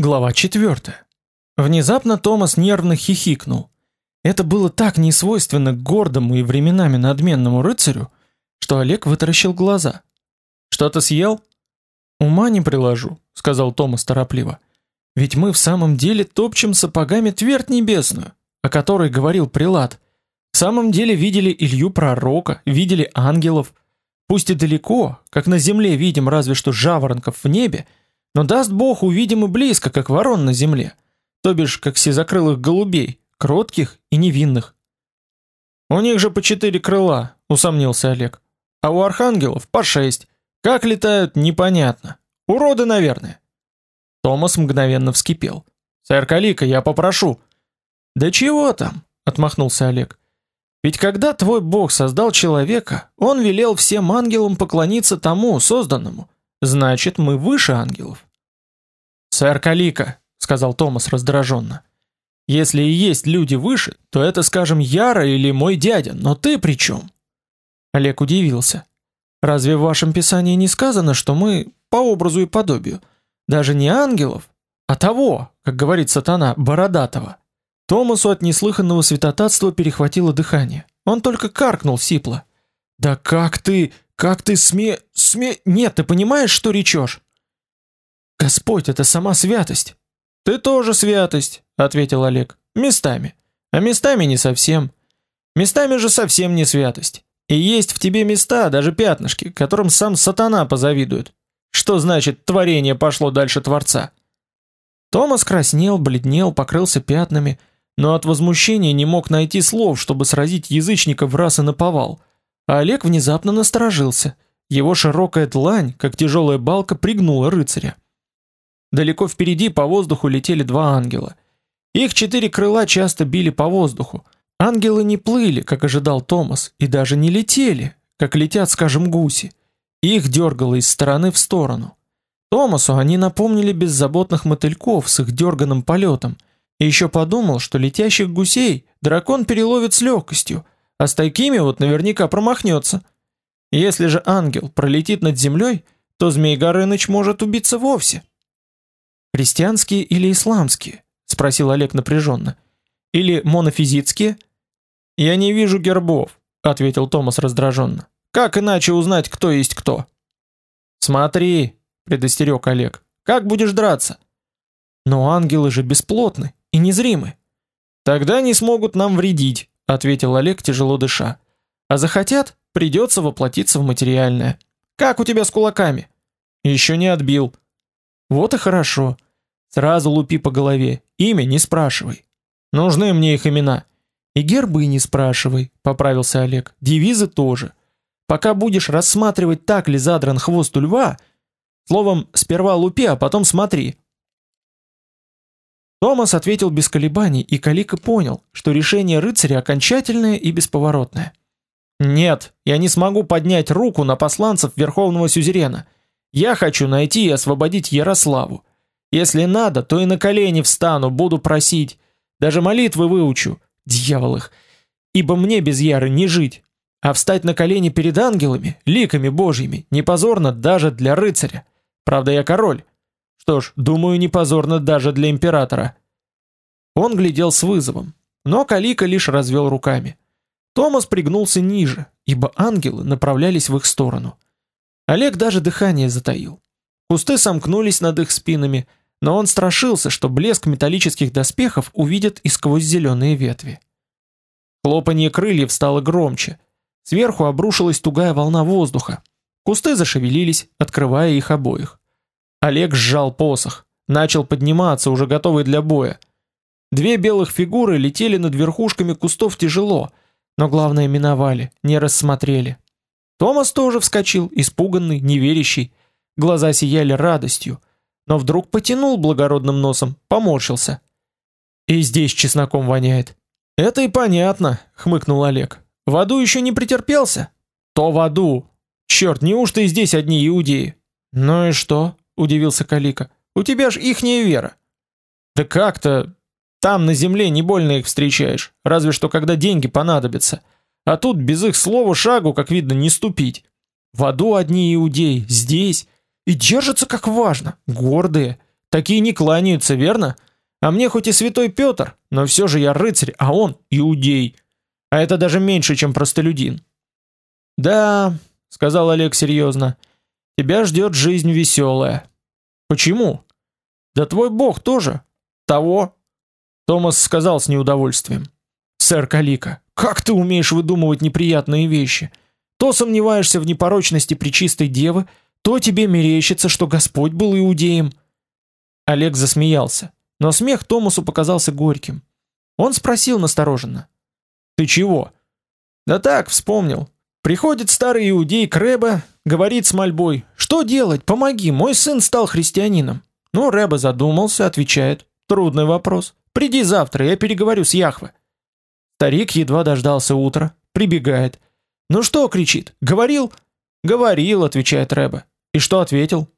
Глава 4. Внезапно Томас нервно хихикнул. Это было так несвойственно гордому и временами надменному рыцарю, что Олег вытаращил глаза. Что-то съел? Ума не приложу, сказал Томас торопливо. Ведь мы в самом деле топчем сапогами твердь небесную, о которой говорил прилад. В самом деле видели Илью пророка, видели ангелов. Пусть и далеко, как на земле видим разве что жаворонков в небе, но даст Бог увидим и близко, как ворон на земле, то бишь как сизокрылых голубей, кротких и невинных. У них же по четыре крыла, усомнился Олег. А у архангелов по шесть. Как летают, непонятно. Уроды, наверное. Томас мгновенно вскипел. Сэр Калика, я попрошу. Да чего там? отмахнулся Олег. Ведь когда твой Бог создал человека, он велел всем ангелам поклониться тому созданному. Значит, мы выше ангелов. «Сэр Калика», — сказал Томас раздраженно, — «если и есть люди выше, то это, скажем, Яра или мой дядя, но ты при чем?» Олег удивился. «Разве в вашем писании не сказано, что мы по образу и подобию, даже не ангелов, а того, как говорит сатана, бородатого?» Томасу от неслыханного святотатства перехватило дыхание. Он только каркнул сипло. «Да как ты, как ты сме... сме... Нет, ты понимаешь, что речешь?» Господь это сама святость. Ты тоже святость, ответил Олег. Местами. А местами не совсем. Местами же совсем не святость. И есть в тебе места, даже пятнышки, которым сам сатана позавидует. Что значит творение пошло дальше творца? Томас краснел, бледнел, покрылся пятнами, но от возмущения не мог найти слов, чтобы сразить язычника в раз и наповал. А Олег внезапно насторожился. Его широкая длань, как тяжелая балка, пригнула рыцаря. Далеко впереди по воздуху летели два ангела. Их четыре крыла часто били по воздуху. Ангелы не плыли, как ожидал Томас, и даже не летели, как летят, скажем, гуси. Их дергало из стороны в сторону. Томасу они напомнили беззаботных мотыльков с их дерганым полетом, и еще подумал, что летящих гусей дракон переловит с легкостью, а с такими вот наверняка промахнется. Если же ангел пролетит над землей, то Змей Горыныч может убиться вовсе. Христианские или исламские? спросил Олег напряженно. Или монофизитские? Я не вижу гербов, ответил Томас раздраженно. Как иначе узнать, кто есть кто? Смотри, предостерег Олег. Как будешь драться? Но ангелы же бесплотны и незримы. Тогда не смогут нам вредить, ответил Олег, тяжело дыша. А захотят, придется воплотиться в материальное. Как у тебя с кулаками? Еще не отбил. Вот и хорошо. Сразу лупи по голове. Имя не спрашивай. Нужны мне их имена. И гербы не спрашивай, поправился Олег. Девизы тоже. Пока будешь рассматривать, так ли задран хвост у льва, словом, сперва лупи, а потом смотри. Томас ответил без колебаний, и Калика понял, что решение рыцаря окончательное и бесповоротное. Нет, я не смогу поднять руку на посланцев верховного сюзерена. Я хочу найти и освободить Ярославу. Если надо, то и на колени встану, буду просить, даже молитвы выучу. Дьявол их. Ибо мне без Яры не жить. А встать на колени перед ангелами, ликами божьими, не позорно даже для рыцаря. Правда, я король. Что ж, думаю, не позорно даже для императора. Он глядел с вызовом, но Калика лишь развел руками. Томас пригнулся ниже, ибо ангелы направлялись в их сторону. Олег даже дыхание затаил. Кусты сомкнулись над их спинами, но он страшился, что блеск металлических доспехов увидят и сквозь зеленые ветви. Хлопанье крыльев стало громче. Сверху обрушилась тугая волна воздуха. Кусты зашевелились, открывая их обоих. Олег сжал посох, начал подниматься, уже готовый для боя. Две белых фигуры летели над верхушками кустов тяжело, но главное миновали, не рассмотрели. Томас тоже вскочил, испуганный, неверящий. Глаза сияли радостью но вдруг потянул благородным носом, поморщился. И здесь чесноком воняет. Это и понятно, хмыкнул Олег. В аду еще не претерпелся? То в аду. Черт, неужто и здесь одни иудеи? Ну и что? Удивился Калика. У тебя ж ихняя вера. Да как-то там на земле не больно их встречаешь, разве что когда деньги понадобятся. А тут без их слова шагу, как видно, не ступить. В аду одни иудеи, здесь и держатся как важно, гордые, Такие не кланяются, верно? А мне хоть и святой Петр, но все же я рыцарь, а он иудей. А это даже меньше, чем простолюдин. Да, сказал Олег серьезно. Тебя ждет жизнь веселая. Почему? Да твой бог тоже. Того. Томас сказал с неудовольствием. Сэр Калика, как ты умеешь выдумывать неприятные вещи? То сомневаешься в непорочности пречистой девы, то тебе мерещится, что Господь был иудеем. Олег засмеялся, но смех Томасу показался горьким. Он спросил настороженно: "Ты чего?" "Да так, вспомнил. Приходит старый иудей к Рэбе, говорит с мольбой: "Что делать? Помоги, мой сын стал христианином". Ну, Рэбе задумался, отвечает: "Трудный вопрос. Приди завтра, я переговорю с Яхве". Старик едва дождался утра, прибегает. "Ну что?" кричит. "Говорил?" "Говорил", отвечает Рэбе. "И что ответил?"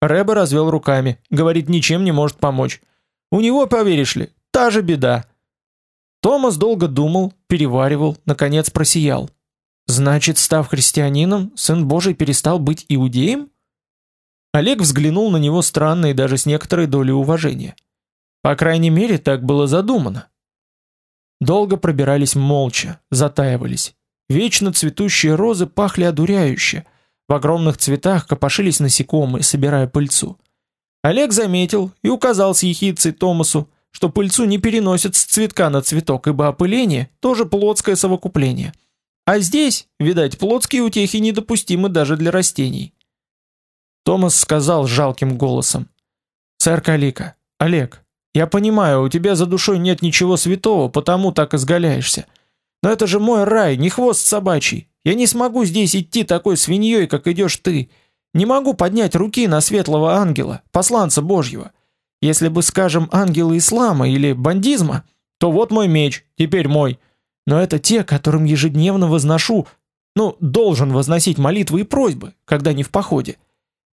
Рэбе развел руками, говорит, ничем не может помочь. У него, поверишь ли, та же беда. Томас долго думал, переваривал, наконец просиял. Значит, став христианином, сын Божий перестал быть иудеем? Олег взглянул на него странно и даже с некоторой долей уважения. По крайней мере, так было задумано. Долго пробирались молча, затаивались. Вечно цветущие розы пахли одуряюще. В огромных цветах копошились насекомые, собирая пыльцу. Олег заметил и указал с ехидцей Томасу, что пыльцу не переносят с цветка на цветок, ибо опыление тоже плотское совокупление – а здесь, видать, плотские утехи недопустимы даже для растений. Томас сказал жалким голосом: "Сэр Калика, Олег, я понимаю, у тебя за душой нет ничего святого, потому так изгаляешься. Но это же мой рай, не хвост собачий. Я не смогу здесь идти такой свиньей, как идешь ты. Не могу поднять руки на светлого ангела, посланца Божьего. Если бы, скажем, ангелы ислама или бандизма, то вот мой меч, теперь мой но это те, которым ежедневно возношу, ну, должен возносить молитвы и просьбы, когда не в походе.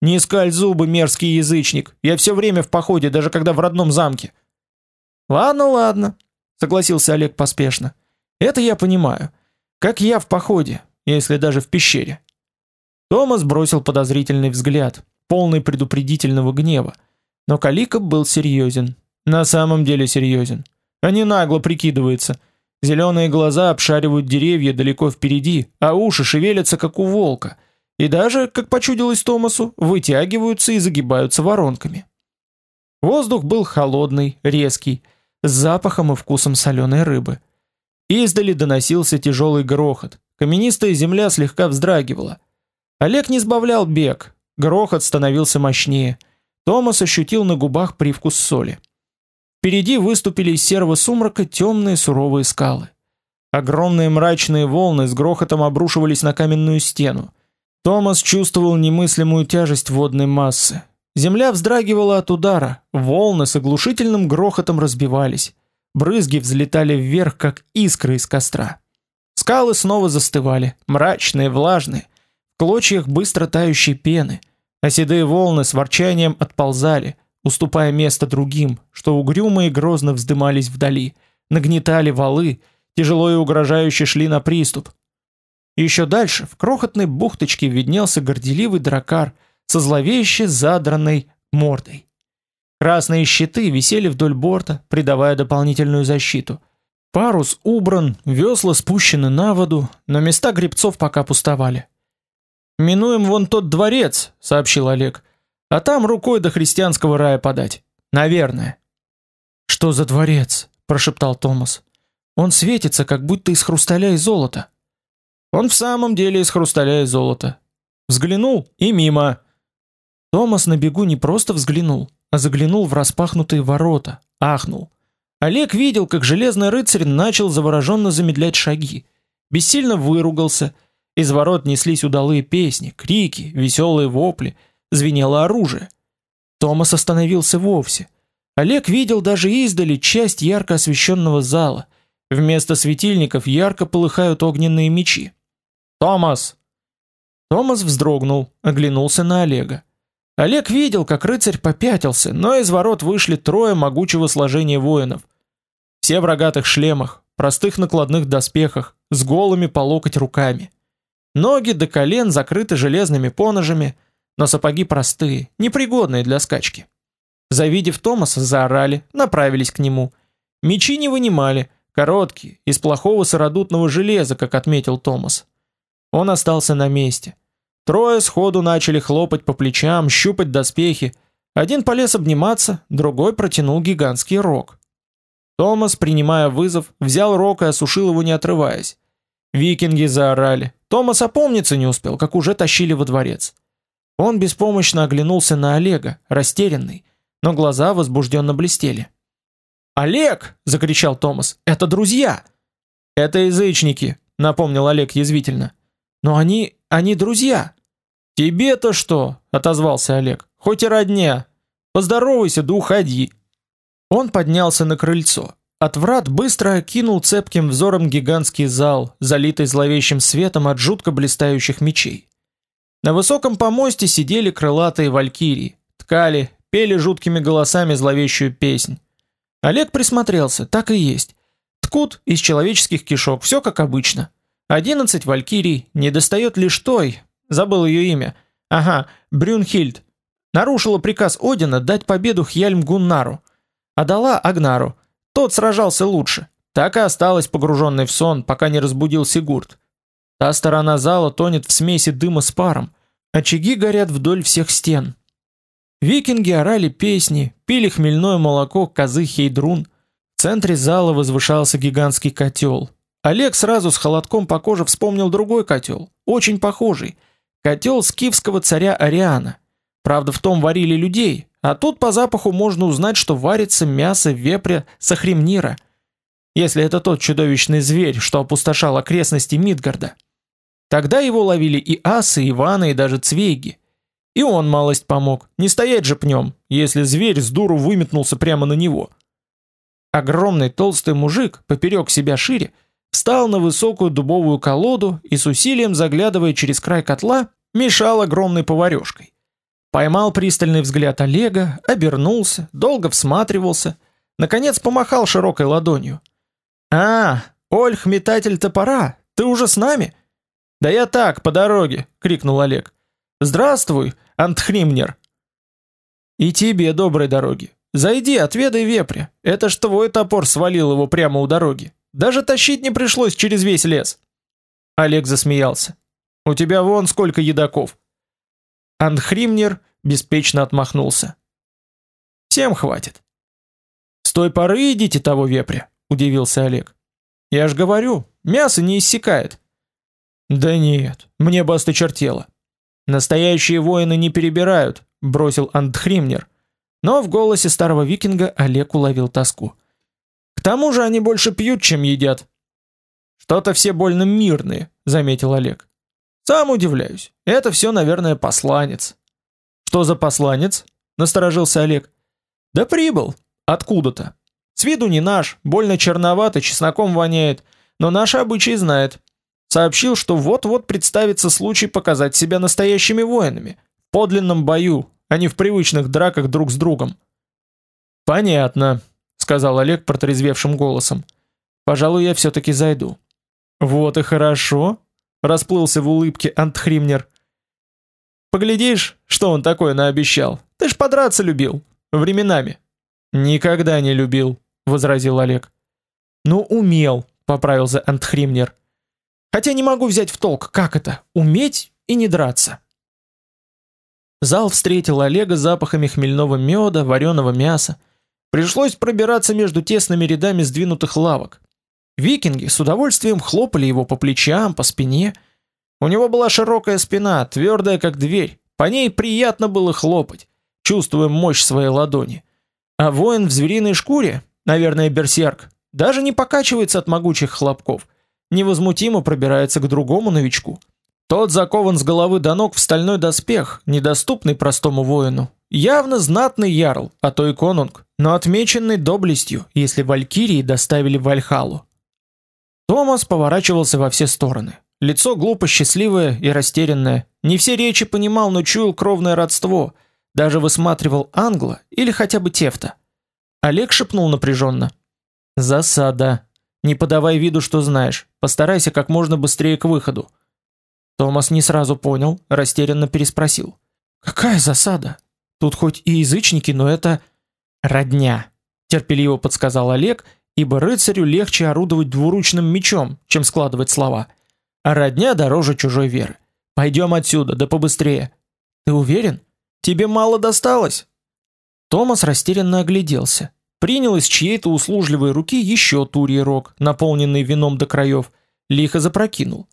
Не скаль зубы, мерзкий язычник. Я все время в походе, даже когда в родном замке. Ладно, ладно, согласился Олег поспешно. Это я понимаю. Как я в походе, если даже в пещере. Томас бросил подозрительный взгляд, полный предупредительного гнева. Но Калика был серьезен. На самом деле серьезен. А не нагло прикидывается. Зеленые глаза обшаривают деревья далеко впереди, а уши шевелятся, как у волка, и даже, как почудилось Томасу, вытягиваются и загибаются воронками. Воздух был холодный, резкий, с запахом и вкусом соленой рыбы. Издали доносился тяжелый грохот, каменистая земля слегка вздрагивала. Олег не сбавлял бег, грохот становился мощнее. Томас ощутил на губах привкус соли. Впереди выступили из серого сумрака темные суровые скалы. Огромные мрачные волны с грохотом обрушивались на каменную стену. Томас чувствовал немыслимую тяжесть водной массы. Земля вздрагивала от удара, волны с оглушительным грохотом разбивались. Брызги взлетали вверх, как искры из костра. Скалы снова застывали, мрачные, влажные, в клочьях быстро тающей пены, а седые волны с ворчанием отползали, уступая место другим, что угрюмо и грозно вздымались вдали, нагнетали валы, тяжело и угрожающе шли на приступ. Еще дальше, в крохотной бухточке виднелся горделивый дракар со зловеще задранной мордой. Красные щиты висели вдоль борта, придавая дополнительную защиту. Парус убран, весла спущены на воду, но места гребцов пока пустовали. «Минуем вон тот дворец», — сообщил Олег. А там рукой до христианского рая подать. Наверное. Что за дворец? прошептал Томас. Он светится, как будто из хрусталя и золота. Он в самом деле из хрусталя и золота. Взглянул и мимо. Томас на бегу не просто взглянул, а заглянул в распахнутые ворота, ахнул. Олег видел, как железный рыцарь начал завороженно замедлять шаги, бессильно выругался. Из ворот неслись удалые песни, крики, веселые вопли звенело оружие. Томас остановился вовсе. Олег видел даже издали часть ярко освещенного зала. Вместо светильников ярко полыхают огненные мечи. Томас. Томас вздрогнул, оглянулся на Олега. Олег видел, как рыцарь попятился, но из ворот вышли трое могучего сложения воинов. Все в рогатых шлемах, простых накладных доспехах, с голыми по локоть руками. Ноги до колен закрыты железными поножами, но сапоги простые, непригодные для скачки. Завидев Томаса, заорали, направились к нему. Мечи не вынимали, короткие, из плохого сыродутного железа, как отметил Томас. Он остался на месте. Трое сходу начали хлопать по плечам, щупать доспехи. Один полез обниматься, другой протянул гигантский рог. Томас, принимая вызов, взял рог и осушил его не отрываясь. Викинги заорали. Томас опомниться не успел, как уже тащили во дворец. Он беспомощно оглянулся на Олега, растерянный, но глаза возбужденно блестели. «Олег!» — закричал Томас. «Это друзья!» «Это язычники», — напомнил Олег язвительно. «Но они... они друзья!» «Тебе-то что?» — отозвался Олег. «Хоть и родня. Поздоровайся да уходи». Он поднялся на крыльцо. От врат быстро окинул цепким взором гигантский зал, залитый зловещим светом от жутко блистающих мечей. На высоком помосте сидели крылатые валькирии, ткали, пели жуткими голосами зловещую песнь. Олег присмотрелся, так и есть. Ткут из человеческих кишок, все как обычно. Одиннадцать валькирий, не достает лишь той, забыл ее имя. Ага, Брюнхильд. Нарушила приказ Одина дать победу Хьяльмгуннару, а дала Агнару. Тот сражался лучше. Так и осталась погруженной в сон, пока не разбудил Сигурд. Та сторона зала тонет в смеси дыма с паром. Очаги горят вдоль всех стен. Викинги орали песни, пили хмельное молоко козы Хейдрун. В центре зала возвышался гигантский котел. Олег сразу с холодком по коже вспомнил другой котел, очень похожий. Котел скифского царя Ариана. Правда, в том варили людей, а тут по запаху можно узнать, что варится мясо вепря сахремнира. Если это тот чудовищный зверь, что опустошал окрестности Мидгарда. Тогда его ловили и асы, и ваны, и даже цвейги. И он малость помог, не стоять же пнем, если зверь с дуру выметнулся прямо на него. Огромный толстый мужик, поперек себя шире, встал на высокую дубовую колоду и с усилием заглядывая через край котла, мешал огромной поварёшкой. Поймал пристальный взгляд Олега, обернулся, долго всматривался, наконец помахал широкой ладонью. «А, Ольх, метатель топора, ты уже с нами?» «Да я так, по дороге!» — крикнул Олег. «Здравствуй, Антхримнер!» «И тебе доброй дороги. Зайди, отведай вепря. Это ж твой топор свалил его прямо у дороги. Даже тащить не пришлось через весь лес. Олег засмеялся. У тебя вон сколько едоков. Анхримнер беспечно отмахнулся. Всем хватит. С той поры идите того вепря, удивился Олег. Я ж говорю, мясо не иссякает. Да нет, мне бы осточертело. Настоящие воины не перебирают, бросил Андхримнер. Но в голосе старого викинга Олег уловил тоску тому же они больше пьют, чем едят. Что-то все больно мирные, заметил Олег. Сам удивляюсь. Это все, наверное, посланец. Что за посланец? насторожился Олег. Да прибыл откуда-то. С виду не наш, больно черновато, чесноком воняет, но наши обычаи знает. Сообщил, что вот-вот представится случай показать себя настоящими воинами, в подлинном бою, а не в привычных драках друг с другом. Понятно, сказал Олег протрезвевшим голосом. Пожалуй, я все таки зайду. Вот и хорошо, расплылся в улыбке Антхримнер. Поглядишь, что он такое наобещал. Ты ж подраться любил временами. Никогда не любил, возразил Олег. Ну, умел, поправился Антхримнер. Хотя не могу взять в толк, как это уметь и не драться. Зал встретил Олега запахами хмельного меда, вареного мяса, Пришлось пробираться между тесными рядами сдвинутых лавок. Викинги с удовольствием хлопали его по плечам, по спине. У него была широкая спина, твердая как дверь. По ней приятно было хлопать, чувствуя мощь своей ладони. А воин в звериной шкуре, наверное, берсерк, даже не покачивается от могучих хлопков, невозмутимо пробирается к другому новичку. Тот закован с головы до ног в стальной доспех, недоступный простому воину. Явно знатный ярл, а то и конунг, но отмеченный доблестью, если валькирии доставили Вальхалу. Томас поворачивался во все стороны. Лицо глупо счастливое и растерянное. Не все речи понимал, но чуял кровное родство. Даже высматривал Англа или хотя бы Тефта. Олег шепнул напряженно. «Засада. Не подавай виду, что знаешь. Постарайся как можно быстрее к выходу». Томас не сразу понял, растерянно переспросил. «Какая засада? Тут хоть и язычники, но это Родня, терпеливо подсказал Олег, ибо рыцарю легче орудовать двуручным мечом, чем складывать слова. А родня дороже чужой веры. Пойдем отсюда, да побыстрее. Ты уверен? Тебе мало досталось? Томас растерянно огляделся. Принял из чьей-то услужливой руки еще турий рог, наполненный вином до краев, лихо запрокинул.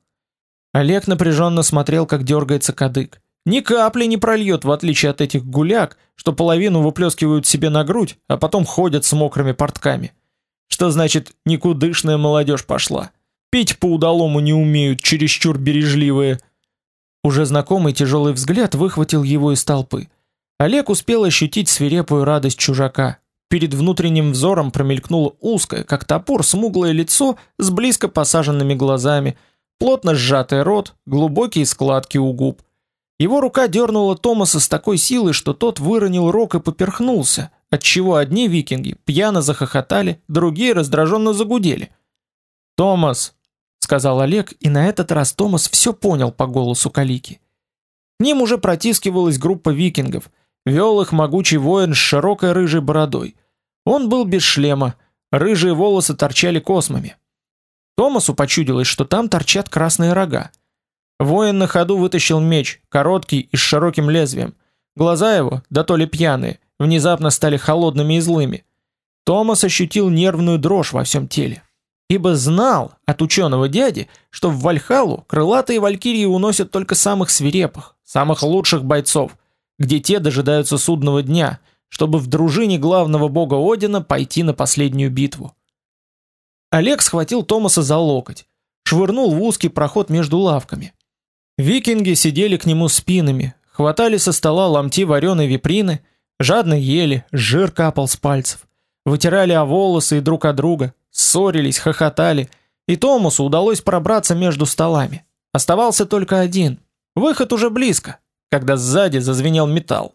Олег напряженно смотрел, как дергается кадык. Ни капли не прольет, в отличие от этих гуляк, что половину выплескивают себе на грудь, а потом ходят с мокрыми портками. Что значит никудышная молодежь пошла? Пить по удалому не умеют, чересчур бережливые. Уже знакомый тяжелый взгляд выхватил его из толпы. Олег успел ощутить свирепую радость чужака. Перед внутренним взором промелькнуло узкое, как топор, смуглое лицо с близко посаженными глазами, плотно сжатый рот, глубокие складки у губ. Его рука дернула Томаса с такой силой, что тот выронил рог и поперхнулся, отчего одни викинги пьяно захохотали, другие раздраженно загудели. «Томас!» — сказал Олег, и на этот раз Томас все понял по голосу Калики. К ним уже протискивалась группа викингов, вел их могучий воин с широкой рыжей бородой. Он был без шлема, рыжие волосы торчали космами. Томасу почудилось, что там торчат красные рога. Воин на ходу вытащил меч, короткий и с широким лезвием. Глаза его, да то ли пьяные, внезапно стали холодными и злыми. Томас ощутил нервную дрожь во всем теле, ибо знал от ученого дяди, что в Вальхалу крылатые валькирии уносят только самых свирепых, самых лучших бойцов, где те дожидаются судного дня, чтобы в дружине главного бога Одина пойти на последнюю битву. Олег схватил Томаса за локоть, швырнул в узкий проход между лавками. Викинги сидели к нему спинами, хватали со стола ломти вареной виприны, жадно ели, жир капал с пальцев, вытирали о волосы и друг от друга, ссорились, хохотали, и Томасу удалось пробраться между столами. Оставался только один. Выход уже близко, когда сзади зазвенел металл.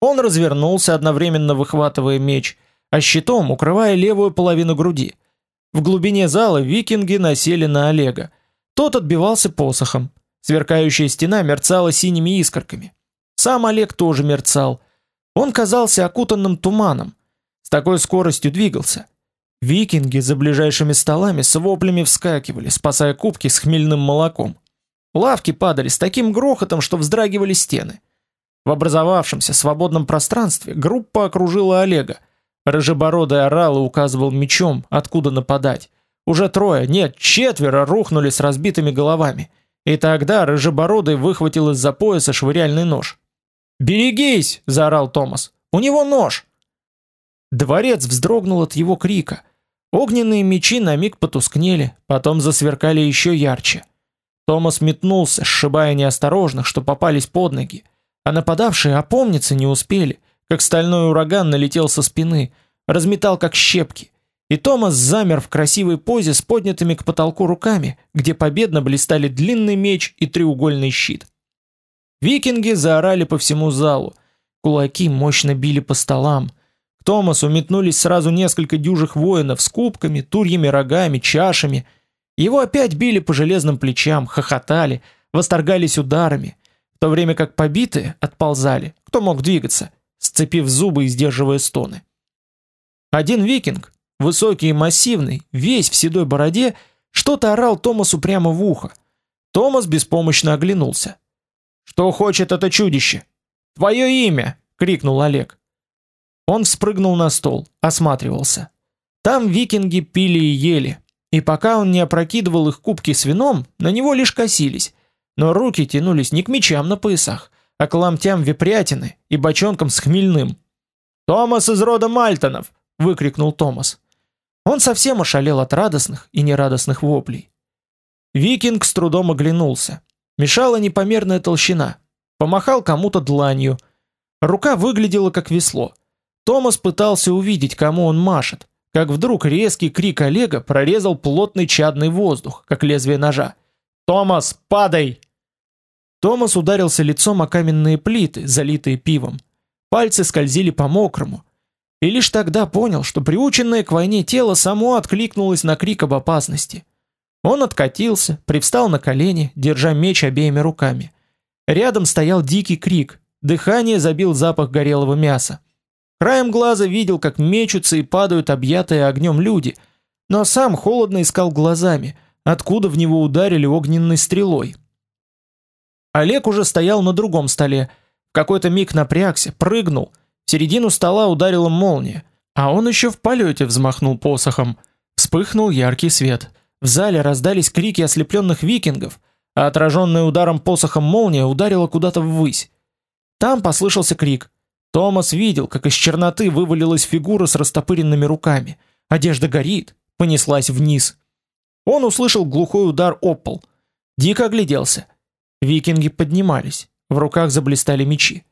Он развернулся, одновременно выхватывая меч, а щитом укрывая левую половину груди. В глубине зала викинги насели на Олега. Тот отбивался посохом. Сверкающая стена мерцала синими искорками. Сам Олег тоже мерцал. Он казался окутанным туманом. С такой скоростью двигался. Викинги за ближайшими столами с воплями вскакивали, спасая кубки с хмельным молоком. Лавки падали с таким грохотом, что вздрагивали стены. В образовавшемся свободном пространстве группа окружила Олега. Рыжебородый орал и указывал мечом, откуда нападать. Уже трое, нет, четверо рухнули с разбитыми головами. И тогда рыжебородый выхватил из-за пояса швыряльный нож. "Берегись!" заорал Томас. "У него нож!" Дворец вздрогнул от его крика. Огненные мечи на миг потускнели, потом засверкали еще ярче. Томас метнулся, сшибая неосторожных, что попались под ноги, а нападавшие опомниться не успели, как стальной ураган налетел со спины, разметал как щепки. И Томас замер в красивой позе с поднятыми к потолку руками, где победно блистали длинный меч и треугольный щит. Викинги заорали по всему залу. Кулаки мощно били по столам. К Томасу метнулись сразу несколько дюжих воинов с кубками, турьями рогами, чашами. Его опять били по железным плечам, хохотали, восторгались ударами, то время как побитые отползали, кто мог двигаться, сцепив зубы и сдерживая стоны. Один викинг, высокий и массивный, весь в седой бороде, что-то орал Томасу прямо в ухо. Томас беспомощно оглянулся. Что хочет это чудище? Твое имя, крикнул Олег. Он спрыгнул на стол, осматривался. Там викинги пили и ели, и пока он не опрокидывал их кубки с вином, на него лишь косились, но руки тянулись не к мечам на поясах, а к ломтям випрятины и бочонкам с хмельным. «Томас из рода Мальтонов!» — выкрикнул Томас. Он совсем ошалел от радостных и нерадостных воплей. Викинг с трудом оглянулся. Мешала непомерная толщина. Помахал кому-то дланью. Рука выглядела как весло. Томас пытался увидеть, кому он машет, как вдруг резкий крик Олега прорезал плотный чадный воздух, как лезвие ножа. «Томас, падай!» Томас ударился лицом о каменные плиты, залитые пивом. Пальцы скользили по мокрому, и лишь тогда понял, что приученное к войне тело само откликнулось на крик об опасности. Он откатился, привстал на колени, держа меч обеими руками. Рядом стоял дикий крик, дыхание забил запах горелого мяса. Краем глаза видел, как мечутся и падают объятые огнем люди, но сам холодно искал глазами, откуда в него ударили огненной стрелой. Олег уже стоял на другом столе, в какой-то миг напрягся, прыгнул, в середину стола ударила молния, а он еще в полете взмахнул посохом. Вспыхнул яркий свет. В зале раздались крики ослепленных викингов, а отраженная ударом посохом молния ударила куда-то ввысь. Там послышался крик. Томас видел, как из черноты вывалилась фигура с растопыренными руками. Одежда горит, понеслась вниз. Он услышал глухой удар об пол. Дико огляделся. Викинги поднимались, в руках заблистали мечи.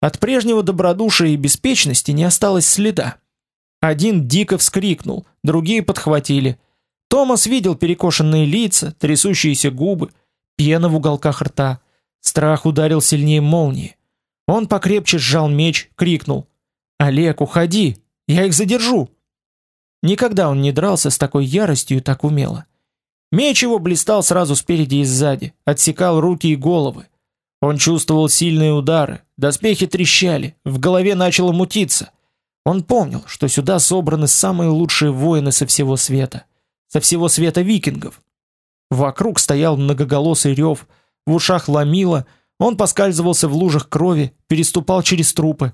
От прежнего добродушия и беспечности не осталось следа. Один дико вскрикнул, другие подхватили. Томас видел перекошенные лица, трясущиеся губы, пена в уголках рта. Страх ударил сильнее молнии. Он покрепче сжал меч, крикнул: "Олег, уходи! Я их задержу!" Никогда он не дрался с такой яростью и так умело. Меч его блистал сразу спереди и сзади, отсекал руки и головы. Он чувствовал сильные удары, доспехи трещали, в голове начало мутиться. Он помнил, что сюда собраны самые лучшие воины со всего света, со всего света викингов. Вокруг стоял многоголосый рев, в ушах ломило, он поскальзывался в лужах крови, переступал через трупы.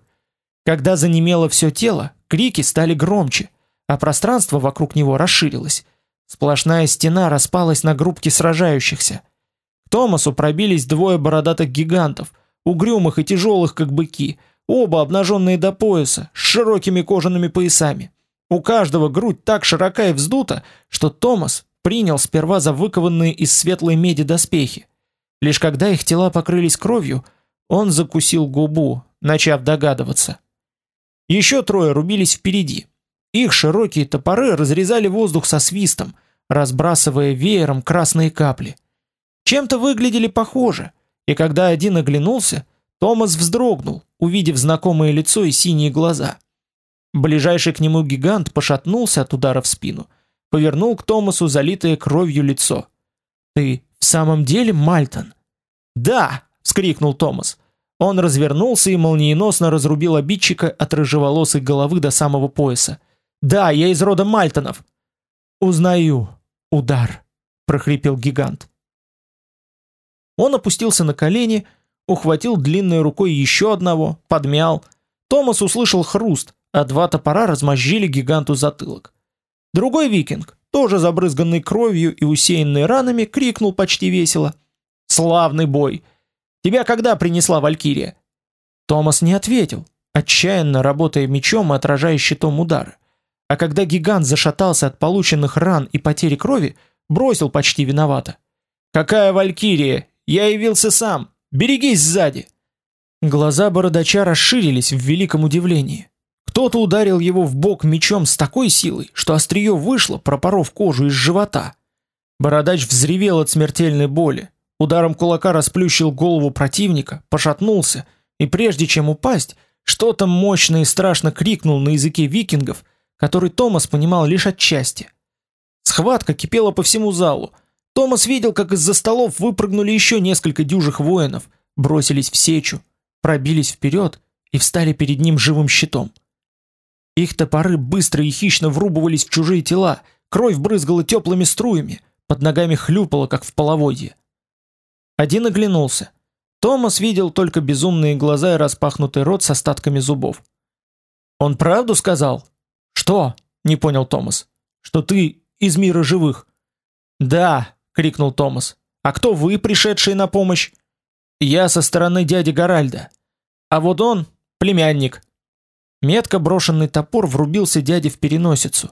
Когда занемело все тело, крики стали громче, а пространство вокруг него расширилось. Сплошная стена распалась на группки сражающихся. К Томасу пробились двое бородатых гигантов, угрюмых и тяжелых, как быки, оба обнаженные до пояса, с широкими кожаными поясами. У каждого грудь так широка и вздута, что Томас принял сперва за выкованные из светлой меди доспехи. Лишь когда их тела покрылись кровью, он закусил губу, начав догадываться. Еще трое рубились впереди. Их широкие топоры разрезали воздух со свистом, разбрасывая веером красные капли. Чем-то выглядели похоже, и когда один оглянулся, Томас вздрогнул, увидев знакомое лицо и синие глаза. Ближайший к нему гигант пошатнулся от удара в спину, повернул к Томасу залитое кровью лицо. «Ты в самом деле Мальтон?» «Да!» — вскрикнул Томас. Он развернулся и молниеносно разрубил обидчика от рыжеволосой головы до самого пояса. «Да, я из рода Мальтонов!» «Узнаю. Удар!» — прохрипел гигант. Он опустился на колени, ухватил длинной рукой еще одного, подмял. Томас услышал хруст, а два топора размозжили гиганту затылок. Другой викинг, тоже забрызганный кровью и усеянный ранами, крикнул почти весело: "Славный бой! Тебя когда принесла валькирия?" Томас не ответил, отчаянно работая мечом и отражая щитом удары. А когда гигант зашатался от полученных ран и потери крови, бросил почти виновато: "Какая валькирия? Я явился сам. Берегись сзади!" Глаза бородача расширились в великом удивлении. Кто-то ударил его в бок мечом с такой силой, что острие вышло, пропоров кожу из живота. Бородач взревел от смертельной боли, ударом кулака расплющил голову противника, пошатнулся, и прежде чем упасть, что-то мощно и страшно крикнул на языке викингов, который Томас понимал лишь отчасти. Схватка кипела по всему залу. Томас видел, как из-за столов выпрыгнули еще несколько дюжих воинов, бросились в сечу, пробились вперед и встали перед ним живым щитом. Их топоры быстро и хищно врубывались в чужие тела, кровь брызгала теплыми струями, под ногами хлюпала, как в половодье. Один оглянулся. Томас видел только безумные глаза и распахнутый рот с остатками зубов. Он правду сказал? Что? Не понял Томас. Что ты из мира живых? Да, крикнул Томас. А кто вы, пришедшие на помощь? Я со стороны дяди Гаральда. А вот он племянник. Метко брошенный топор врубился дяде в переносицу.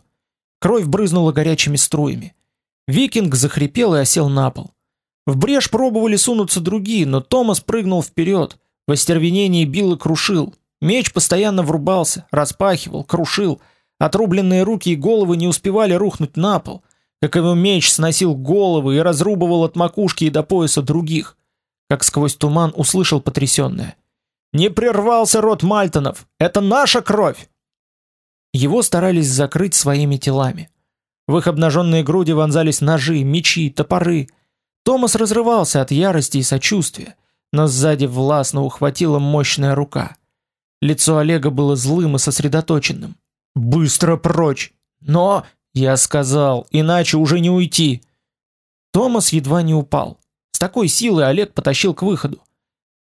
Кровь брызнула горячими струями. Викинг захрипел и осел на пол. В брешь пробовали сунуться другие, но Томас прыгнул вперед, в остервенении бил и крушил. Меч постоянно врубался, распахивал, крушил. Отрубленные руки и головы не успевали рухнуть на пол, как его меч сносил головы и разрубывал от макушки и до пояса других. Как сквозь туман услышал потрясенное: "Не прервался род Мальтонов! Это наша кровь!" Его старались закрыть своими телами. В их обнаженные груди вонзались ножи, мечи, топоры. Томас разрывался от ярости и сочувствия, но сзади властно ухватила мощная рука. Лицо Олега было злым и сосредоточенным. «Быстро прочь!» «Но...» «Я сказал, иначе уже не уйти!» Томас едва не упал. С такой силой Олег потащил к выходу.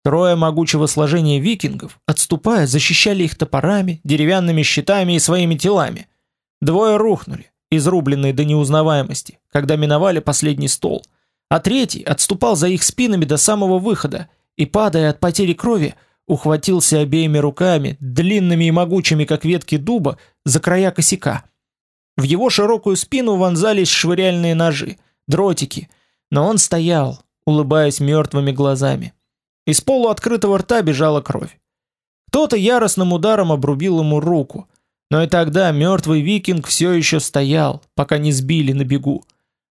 Трое могучего сложения викингов, отступая, защищали их топорами, деревянными щитами и своими телами. Двое рухнули, изрубленные до неузнаваемости, когда миновали последний стол, а третий отступал за их спинами до самого выхода и, падая от потери крови, ухватился обеими руками, длинными и могучими, как ветки дуба, за края косяка. В его широкую спину вонзались швыряльные ножи, дротики, но он стоял, улыбаясь мертвыми глазами. Из полуоткрытого рта бежала кровь. Кто-то яростным ударом обрубил ему руку, но и тогда мертвый викинг все еще стоял, пока не сбили на бегу.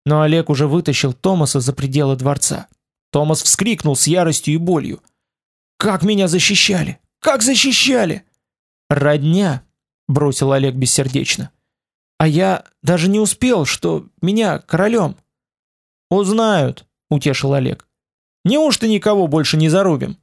Но Олег уже вытащил Томаса за пределы дворца. Томас вскрикнул с яростью и болью. «Как меня защищали! Как защищали!» «Родня!» — бросил Олег бессердечно. «А я даже не успел, что меня королем!» «Узнают!» — утешил Олег. Неужто никого больше не зарубим?